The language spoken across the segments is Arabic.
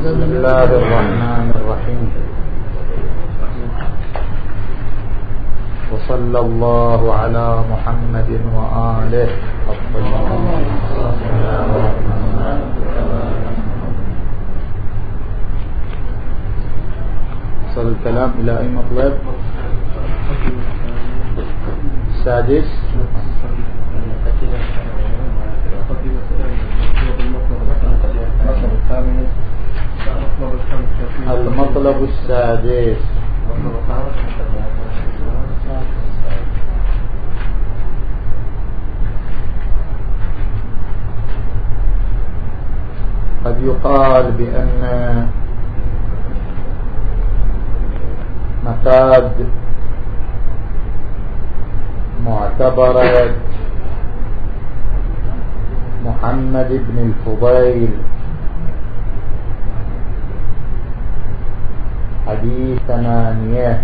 بسم الله الرحمن الرحيم وصلى الله على محمد وآله وصل الكلام إلى أي مطلب السادس المطلب السادس. قد يقال بأن مفاد معتبرة محمد بن الفضيل حديث ثمانية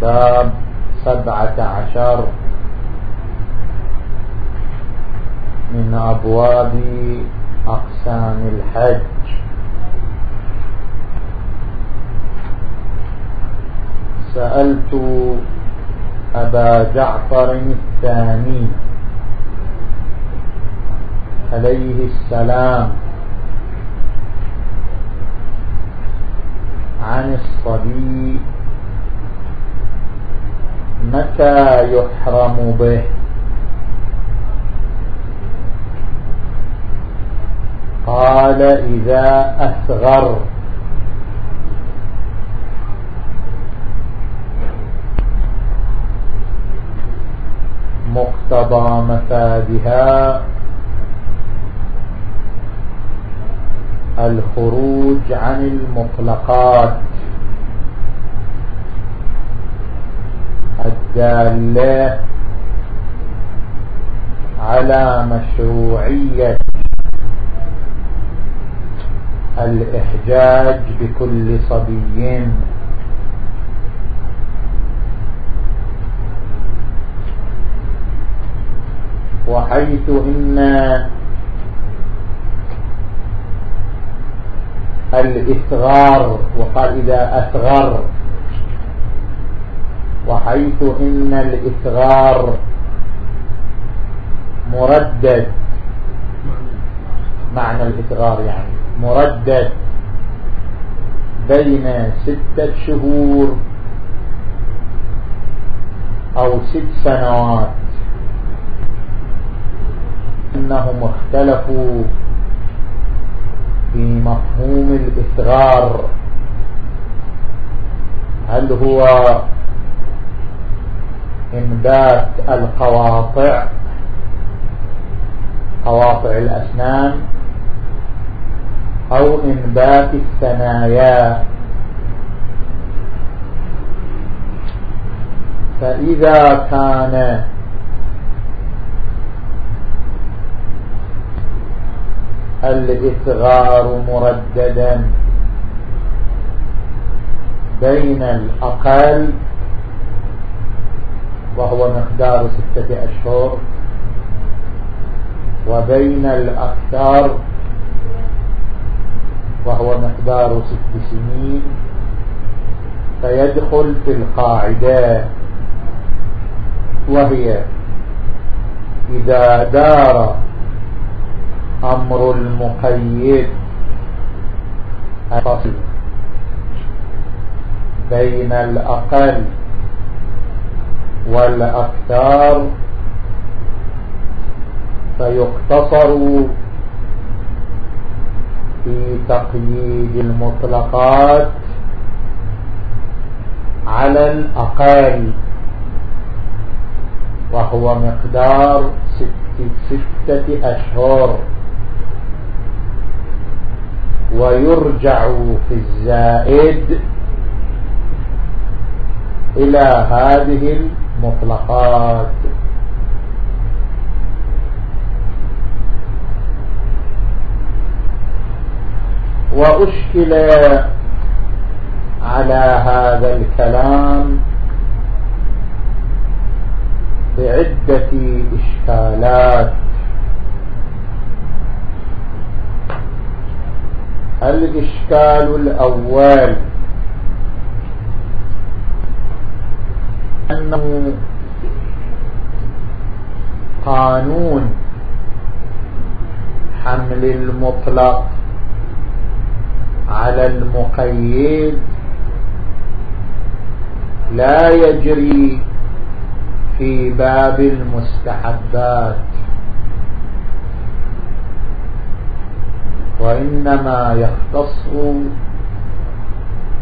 باب سبعة عشر. من أبواب أقسام الحج. سألت أبا جعفر الثاني عليه السلام عن الصبي متى يحرم به؟ قال إذا أصغر مقتضى مفادها الخروج عن المطلقات. الدالة على مشروعية الإحجاج بكل صبي وحيث إن الإثغار وقال إذا أثغر وحيث إن الإثغار مردد. معنى الإثغار يعني مردد بين ستة شهور أو ست سنوات. إنهم اختلفوا. في مفهوم الإصغار. هل هو إنبات القواطع؟ قواطع الأسنان؟ أو إنبات الثنايا؟ فإذا كان الإثغار مرددا بين الأقل وهو مقدار ستة أشهر وبين الأكثر وهو مقدار ست سنين فيدخل في القاعدة وهي إذا دار أمر المقيد الفصل. بين الأقل والأكثر. فيقتصر في تقييد المطلقات على الأقل وهو مقدار ستة أشهر. ويرجع في الزائد إلى هذه المطلقات. وأشكل على هذا الكلام بعدة إشكالات. الإشكال الأول. أنه قانون حمل المطلق على المقيد لا يجري في باب المستحبات. وإنما يختص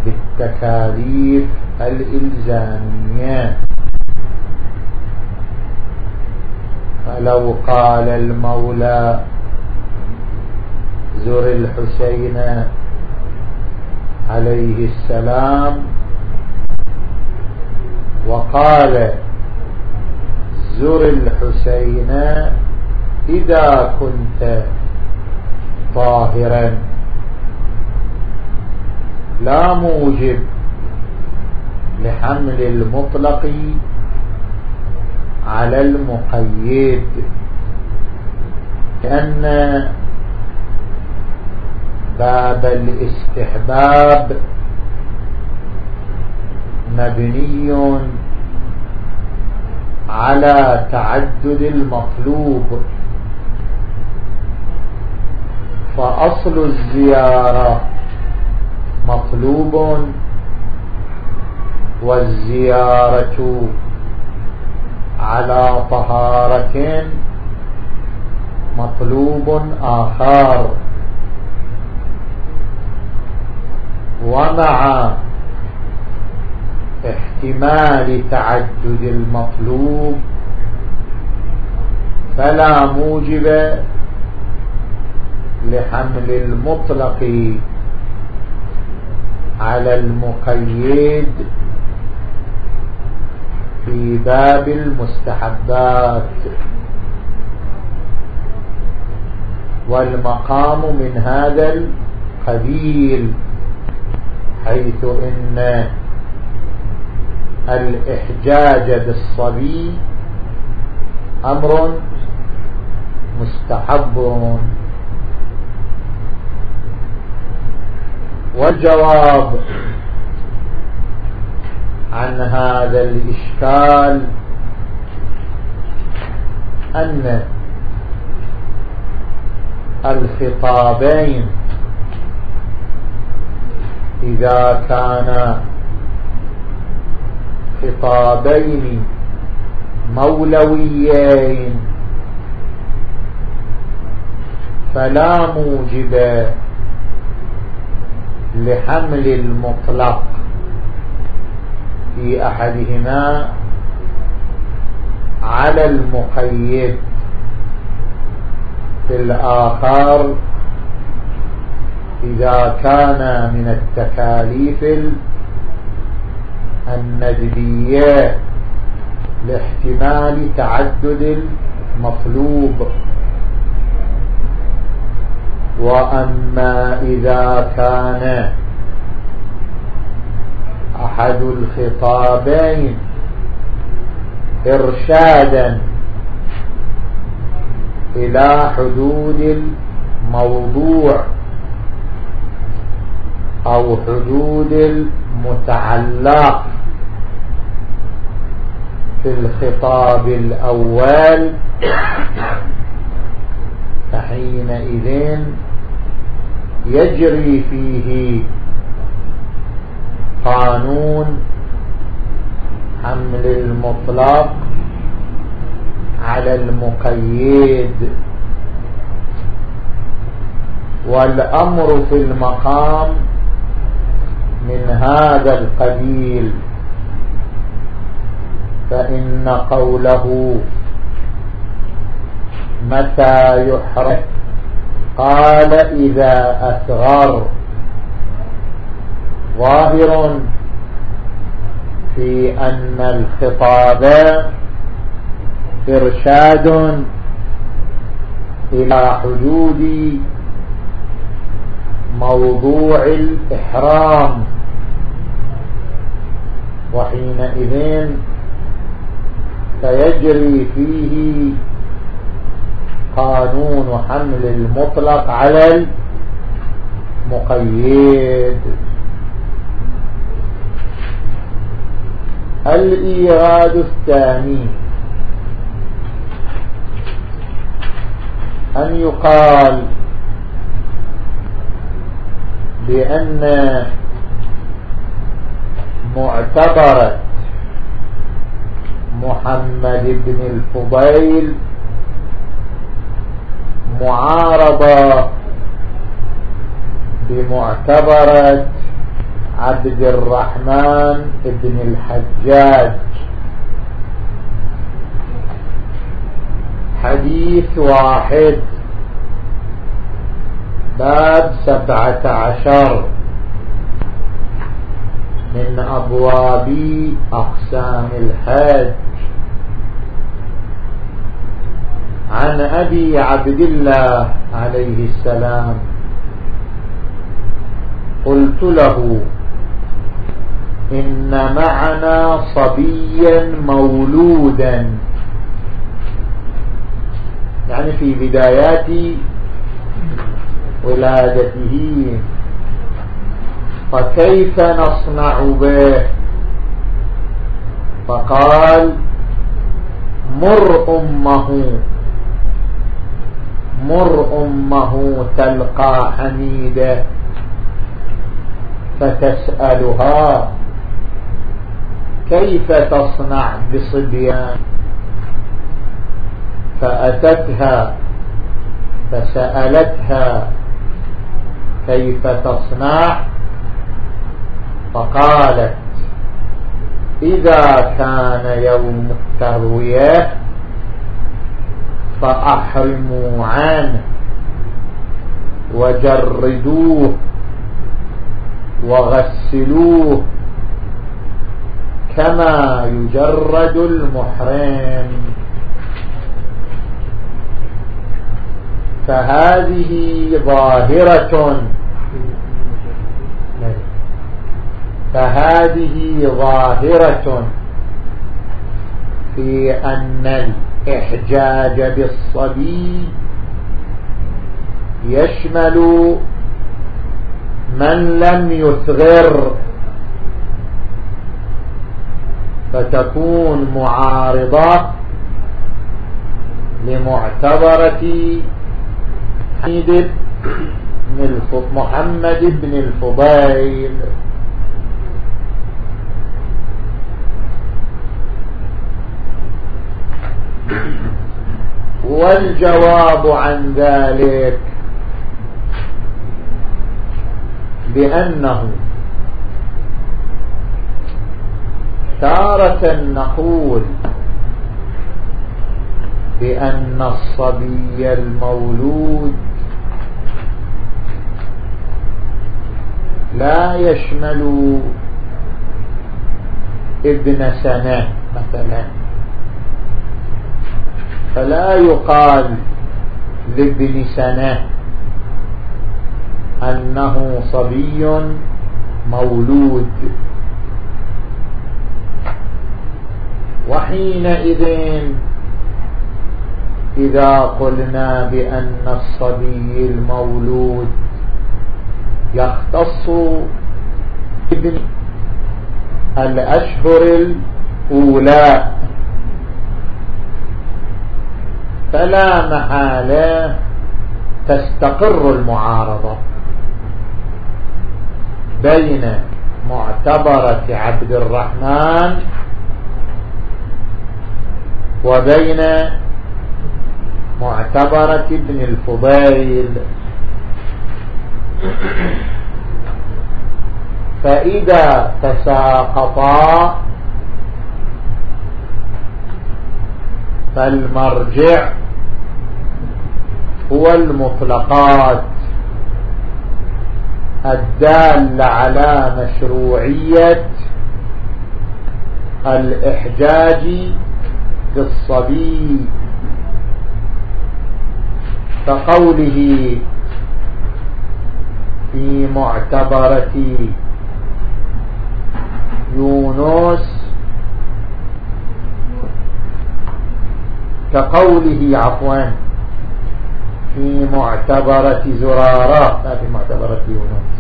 بالتكاليف الإلزامية فلو قال المولى زر الحسين عليه السلام وقال زر الحسين إذا كنت طاهرا. لا موجب لحمل المطلق على المقيد لأن باب الاستحباب مبني على تعدد المطلوب. فأصل الزيارة مطلوب والزيارة على طهارة مطلوب آخر. ومع احتمال تعدد المطلوب فلا موجب لحمل المطلق على المقيد في باب المستحبات. والمقام من هذا القبيل حيث إن الإحجاج بالصبي أمر مستحب. والجواب عن هذا الإشكال أن الخطابين إذا كان خطابين مولويين فلا موجب لحمل المطلق في أحدهما على المقيد في الآخر إذا كان من التكاليف الندبية لاحتمال تعدد المطلوب. وأما إذا كان أحد الخطابين إرشادا إلى حدود الموضوع أو حدود المتعلق في الخطاب الأول فحينئذ يجري فيه قانون حمل المطلق على المقيد. والأمر في المقام من هذا القبيل. فإن قوله متى يحرق قال إذا أثغر ظاهر في أن الخطاب إرشاد إلى حدود موضوع الإحرام. وحينئذ فيجري فيه قانون حمل المطلق على مقيد الإيراد الثاني أن يقال بأن معتبرة محمد بن الفضيل معارضة بمعتبرة عبد الرحمن بن الحجاج. حديث واحد باب سبعة عشر. من أبواب أقسام الحج. عن أبي عبد الله عليه السلام. قلت له إن معنا صبيا مولودا. يعني في بدايات ولادته. فكيف نصنع به؟ فقال مر أمه. مر أمه تلقى حميدة فتسألها كيف تصنع بصبيان؟ فأتتها فسألتها كيف تصنع؟ فقالت إذا كان يوم التروية فأحرموا عنه وجردوه وغسلوه كما يجرد المحرم. فهذه ظاهرة. فهذه ظاهرة في أن الإحجاج بالصبي يشمل من لم يثغر فتكون معارضة لمعتبرة محمد بن الفضيل. والجواب عن ذلك بأنه تارة نقول بأن الصبي المولود لا يشمل ابن سنة مثلا. فلا يقال لابن سنة أنه صبي مولود. وحينئذ إذا قلنا بأن الصبي المولود يختص ابن الأشهر الأولى. فلا محالة تستقر المعارضة بين معتبرة عبد الرحمن وبين معتبرة ابن الفضيل. فإذا تساقطا فالمرجع هو المطلقات الدالة على مشروعية الإحجاج بالصبي كقوله في معتبرة يونس كقوله عفوا في معتبرة زرارة. لا في معتبرة يونس.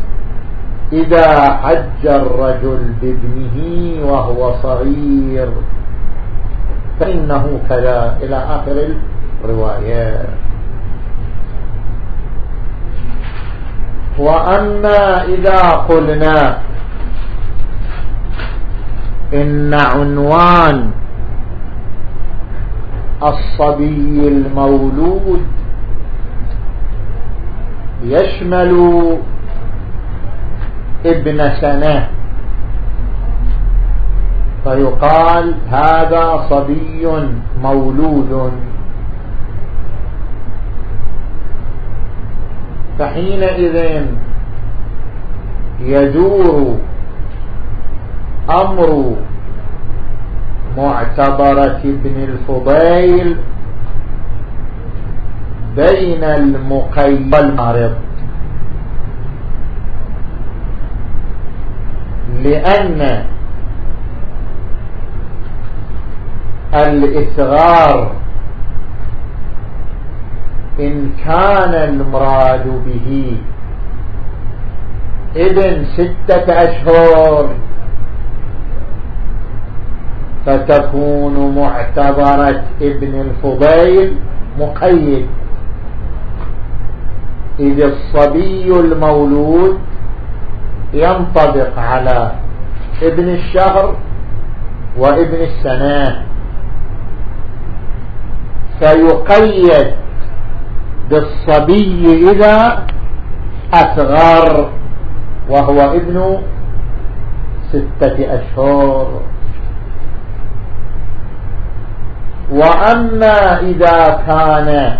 إذا حج الرجل بابنه وهو صغير فإنه كذا إلى آخر الروايات وأما إذا قلنا إن عنوان الصبي المولود يشمل ابن سنة. فيقال هذا صبي مولود. فحينئذ يدور أمر معتبرة ابن الفضيل بين المقيم والمعرض لأن الإثغار إن كان المراد به ابن ستة أشهر فتكون معتبرة ابن الفضيل مقيد. إذ الصبي المولود ينطبق على ابن الشهر وابن السنة. فيقيد بالصبي إذا أصغر وهو ابن ستة أشهر. وأما إذا كان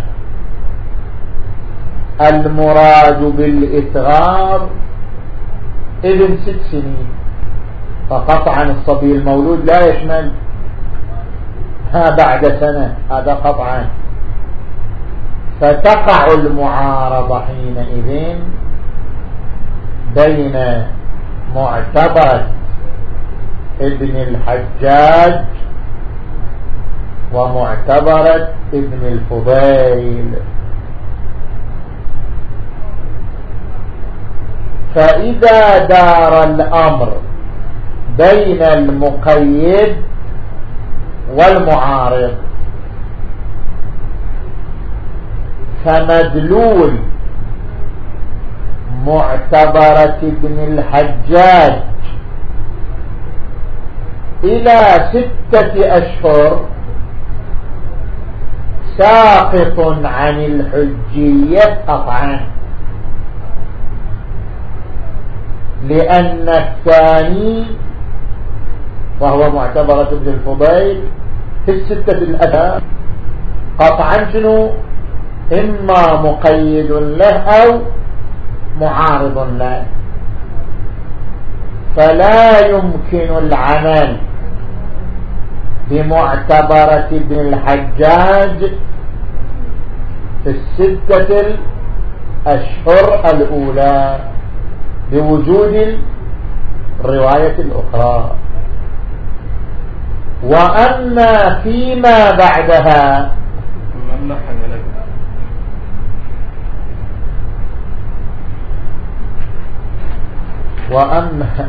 المراد بالإثغار ابن ست سنين. فقطعا الصبي المولود لا يشمل. ها بعد سنة هذا قطعا. فتقع المعارضة حينئذ بين معتبر ابن الحجاج ومعتبرة ابن الفضيل. فإذا دار الأمر بين المقيد والمعارض فمدلول معتبرة ابن الحجاج إلى ستة أشهر ساقط عن الحجية قطعا. لأن الثاني وهو معتبرة ابن الفضيل في الستة الأداء قطعا شنو؟ إما مقيد له أو معارض له. فلا يمكن العمل بمعتبرة ابن الحجاج في الستة الأشهر الأولى. بوجود الرواية الأخرى وأما فيما بعدها وأما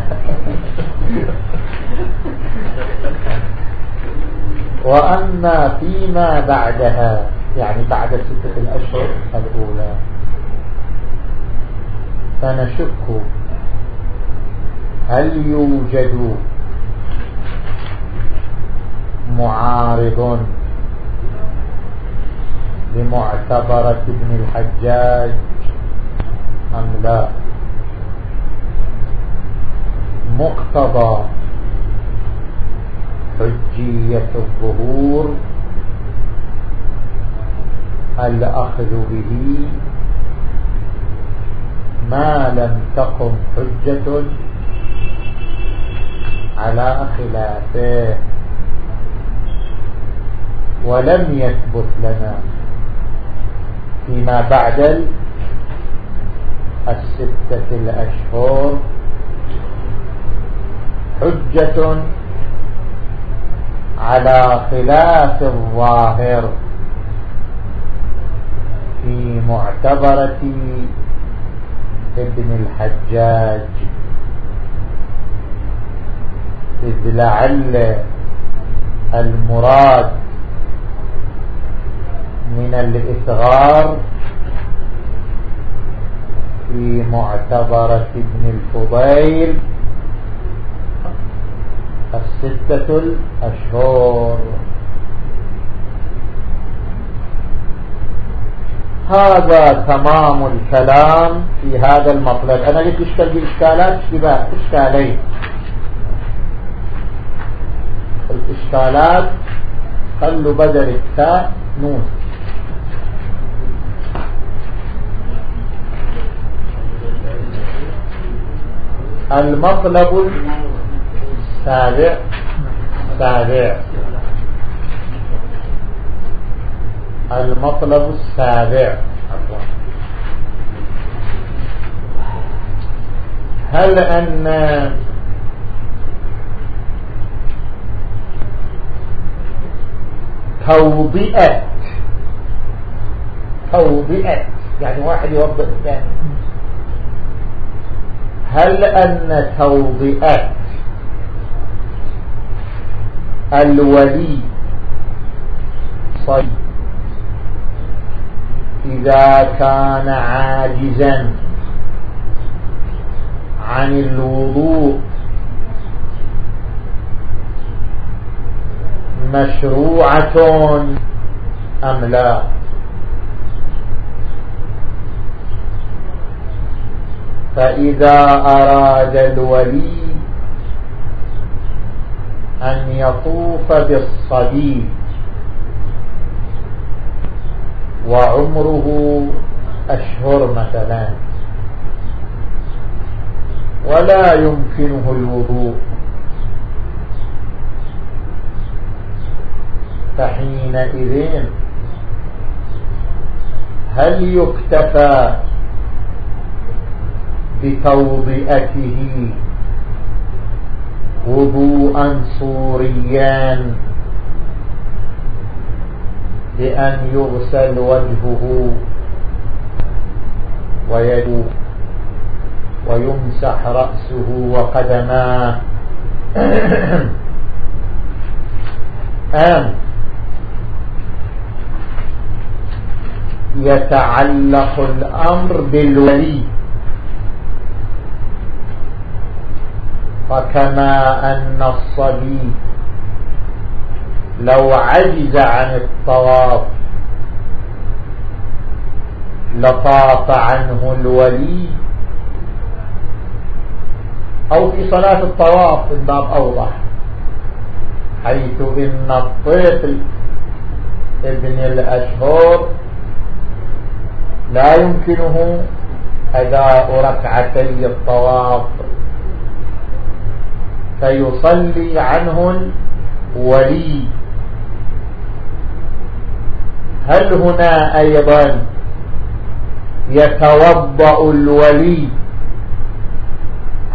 وأما فيما بعدها يعني بعد ستة الأشهر الأولى. فنشك. هل يوجد معارض لمعتبرة ابن الحجاج أم لا؟ مقتضى حجية الظهور الأخذ به ما لم تقم حجة على خلافه. ولم يثبت لنا فيما بعد الستة الأشهر. حجة على خلاف الظاهر في معتبرة ابن الحجاج. إذ لعل المراد من الإثغار في معتبرة ابن الفضيل الستة الأشهر. هذا تمام الكلام في هذا المطلب. أنا لك اشكال بإشكالات اشتباه إشكالين. الإشكالات خلوا بدل التاء نون. المطلب السابع. سابع. المطلب السابع. هل أن توضئة توضئة يعني واحد يوضئ الثاني. هل أن توضئة الولي؟ صيد إذا كان عاجزا عن الوضوء مشروعة أم لا؟ فإذا أراد الولي أن يطوف بالصليب وعمره أشهر مثلا. ولا يمكنه الوضوء. فحينئذ هل يكتفى بتوضئته وضوءا صوريا بأن يغسل وجهه ويده ويمسح رأسه وقدماه. أم يتعلق الأمر بالولي. فكما أن الصبي لو عجز عن الطواف لطاف عنه الولي. أو في صلاة الطواف الباب أوضح. حيث إن الطفل ابن الأشهر لا يمكنه أداء ركعتي الطواف. فيصلي عنه الولي. هل هنا أيضا يتوضأ الولي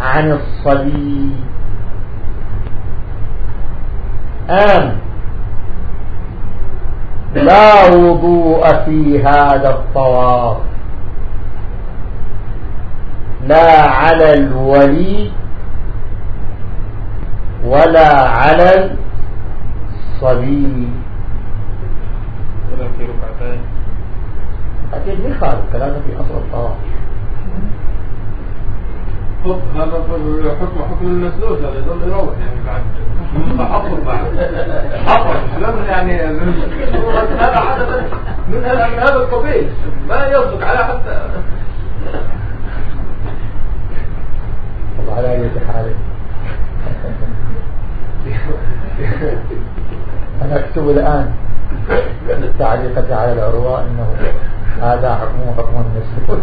عن الصبي أم لا وضوء في هذا الطواف؟ لا على الولي ولا على الصبي ولا في ركعتين أكيد خارج كلامه في أصل الطواف؟ هذا حكم حكم المسلوس هذا يظل يروح يعني بعد. حفظ بعد. حفظ لم يعني من هذا من هذا القبيل. ما يصدق على حتى على أي حال أنا أكتب الآن. التعليقة على العروة أنه هذا حكمه حكم المسلوس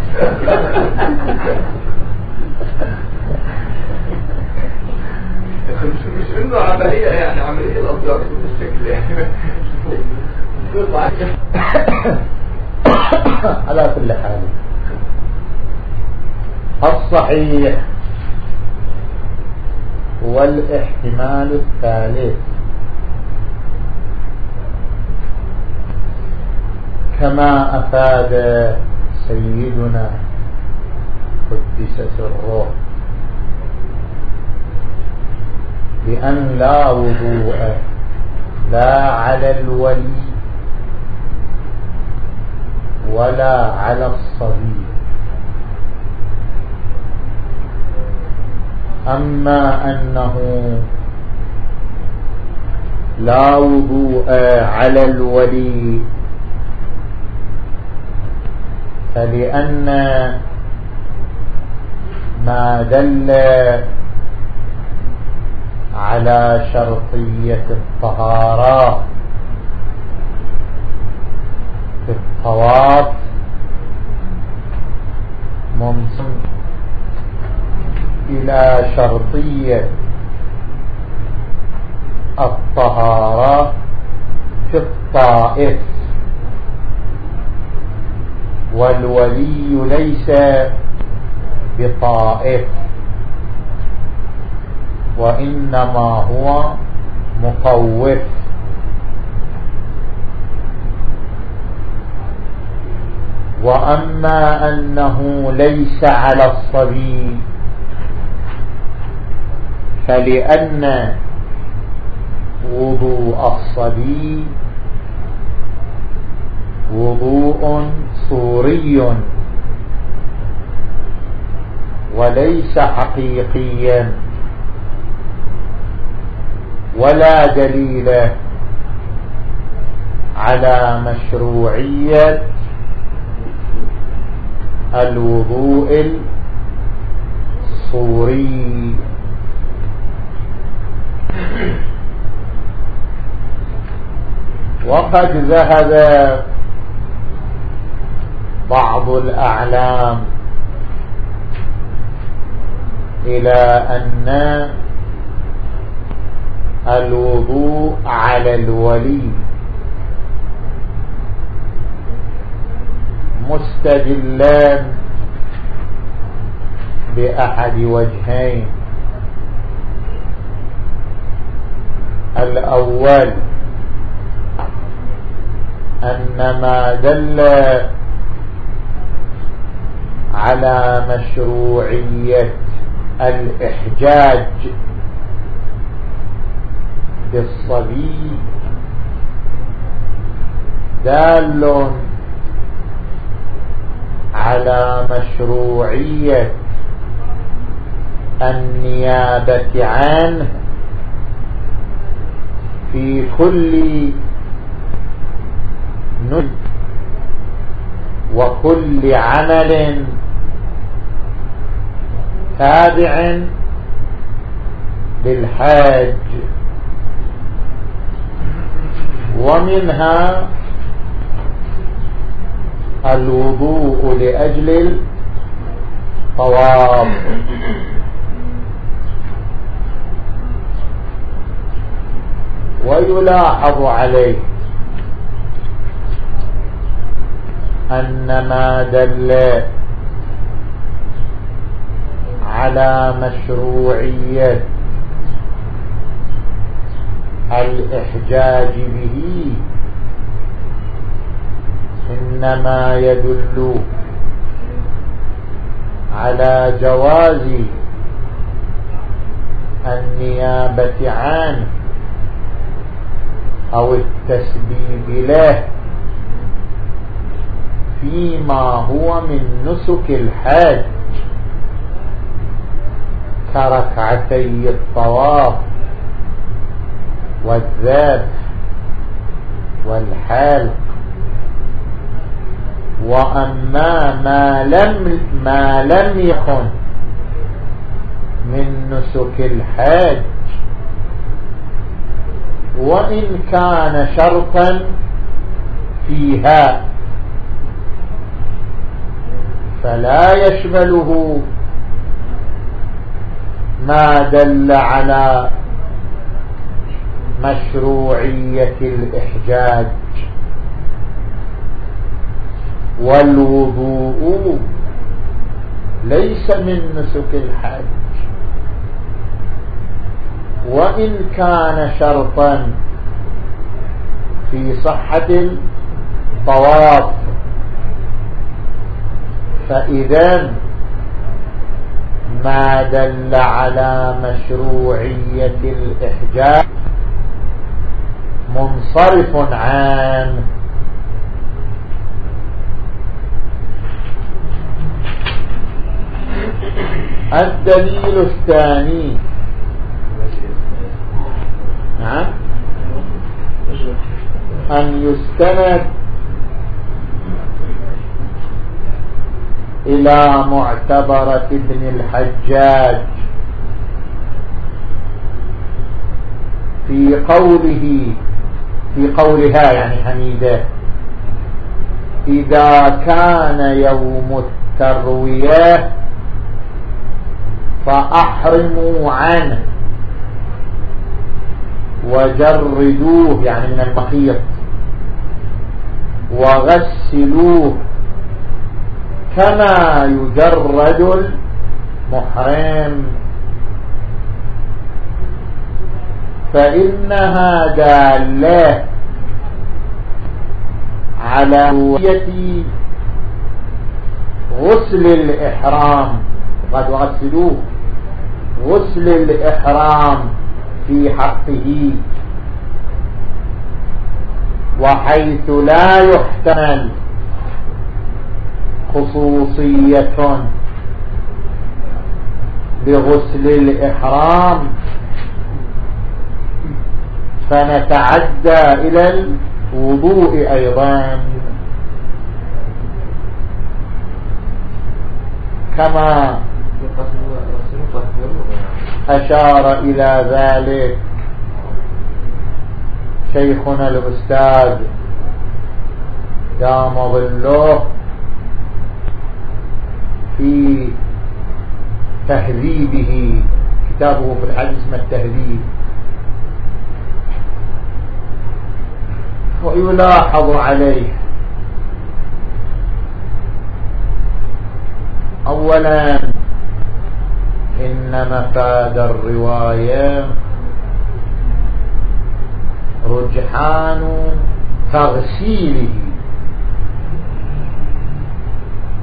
مش انه عملية يعني؟ عملية الأبدار بالشكل يعني. على كل حال. الصحيح هو الاحتمال الثالث. كما أفاد سيدنا قدس سره. بأن لا وضوء لا على الولي ولا على الصبي. أما أنه لا وضوء على الولي فلأن ما دل على شرطية الطهارة في الطواف منصم إلى شرطية الطهارة في الطائف. والولي ليس بطائف وإنما هو مطوف وأما أنه ليس على الصبي فلأن وضوء الصبي وضوء صوري وليس حقيقيا. ولا دليل على مشروعية الوضوء الصوري. وقد ذهب بعض الأعلام إلى أن الوضوء على الولي مستدلان بأحد وجهين. الأول أن ما دل على مشروعية الإحجاج بالصبي. دال على مشروعية النيابة عنه في كل ند وكل عمل تابع للحاج. ومنها الوضوء لأجل الطواف. ويلاحظ عليه أن ما دل على مشروعية الإحجاج به. إنما يدل على جواز النيابة عنه أو التسبيب له فيما هو من نسك الحج كركعتي الطواف والذبح والحلق. وأما ما لم ما لم يكن من نسك الحج وإن كان شرطا فيها فلا يشمله ما دل على مشروعية الإحجاج والوضوء ليس من نسك الحج وإن كان شرطا في صحة الطواف فإذا ما دل على مشروعية الإحجاب. منصرف عنه الدليل الثاني. نعم. أن يستند إلى معتبرة ابن الحجاج. في قوله في قولها يعني حميدة إذا كان يوم التروية فأحرموا عنه وجردوه يعني من المخيط وغسلوه كما يجرد المحرم. فإنها دالة على هوية غسل الإحرام. قد غسلوه غسل الإحرام في حقه. وحيث لا يحتمل خصوصية بغسل الإحرام. فنتعدى إلى الوضوء أيضا. كما أشار إلى ذلك شيخنا الأستاذ دام ظله. في تهذيبه كتابه في الحديث اسمه التهذيب. ويلاحظ عليه. أولا إن مفاد الرواية رجحان تغسيله.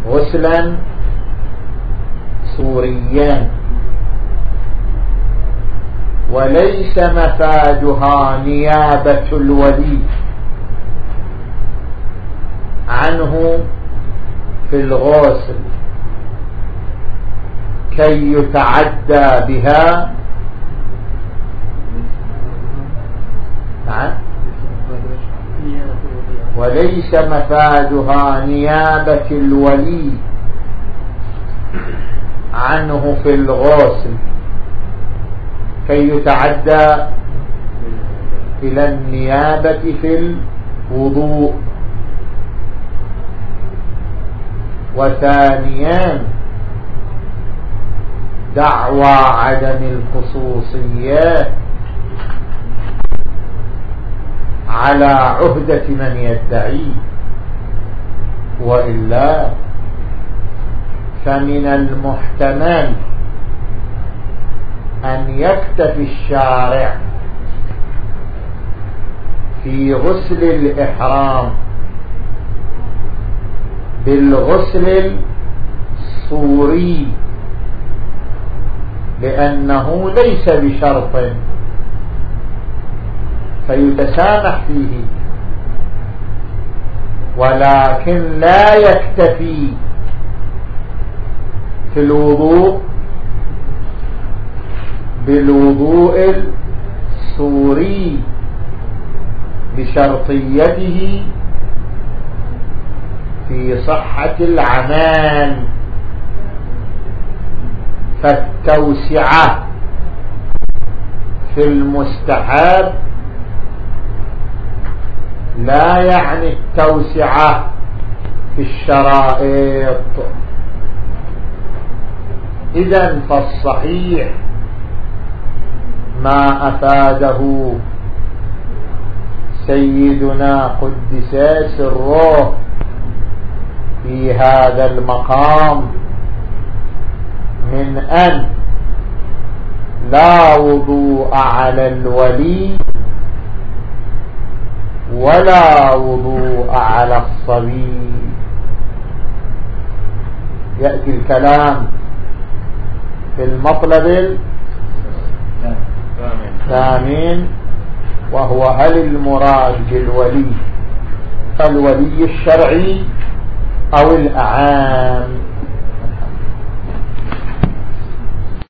غسلا سوريا وليس مفادها نيابة الولي عنه في الغسل. كي يتعدى بها. نعم. وليس مفادها نيابة الولي عنه في الغسل كي يتعدى إلى النيابة في الوضوء. وثانيا دعوى عدم الخصوصية على عهدة من يدعي وإلا فمن المحتمل أن يكتفي الشارع في غسل الإحرام بالغسل الصوري لأنه ليس بشرط. فيتسامح فيه ولكن لا يكتفي. في الوضوء بالوضوء الصوري بشرطيته في صحة العمال فالتوسعة في المستحب لا يعني التوسعة في الشرائط. إذا فالصحيح ما أفاده سيدنا قدس سره في هذا المقام من أن لا وضوء على الولي ولا وضوء على الصبي يأتي الكلام في المطلب الثامن وهو هل المراد بالولي الولي الشرعي أو الأعام؟